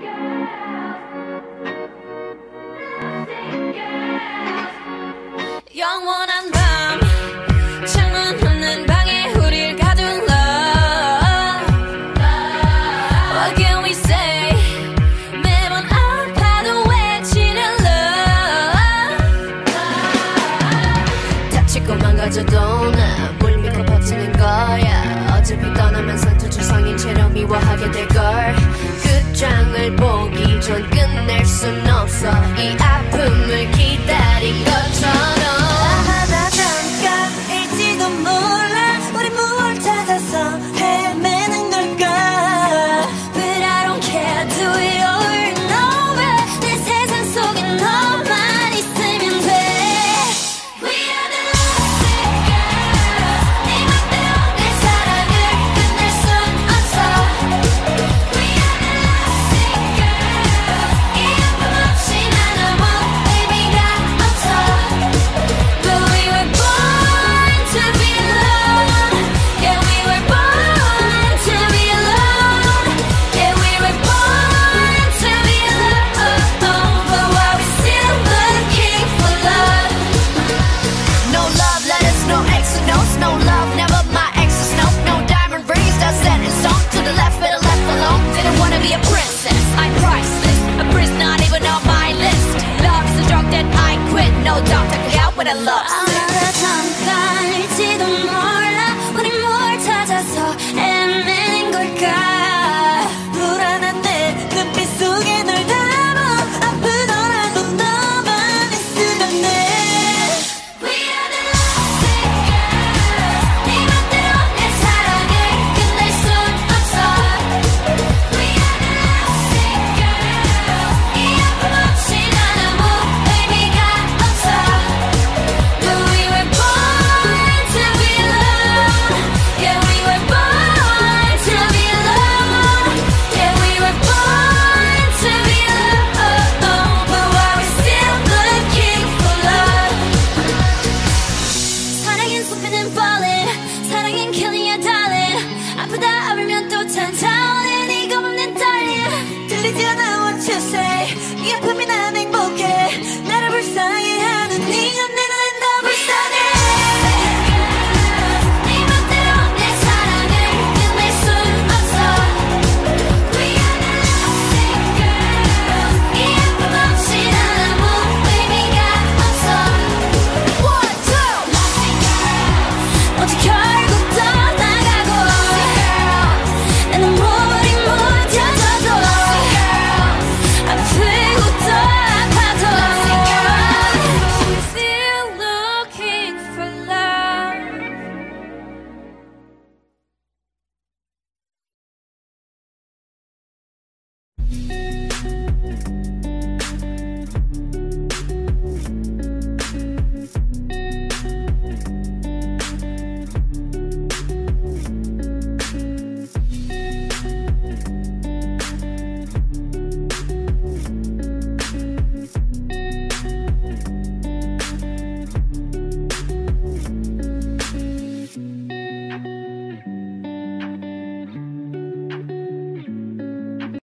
girls. 떠나면서 투철성인 채로 미워하게 될걸. 그 끝장을 보기 전 끝낼 순 없어. 이 아픔을 기다 울면 또 찾아오는 이거 없는 떨림. 들리지 않아 what you say. 네 아픔이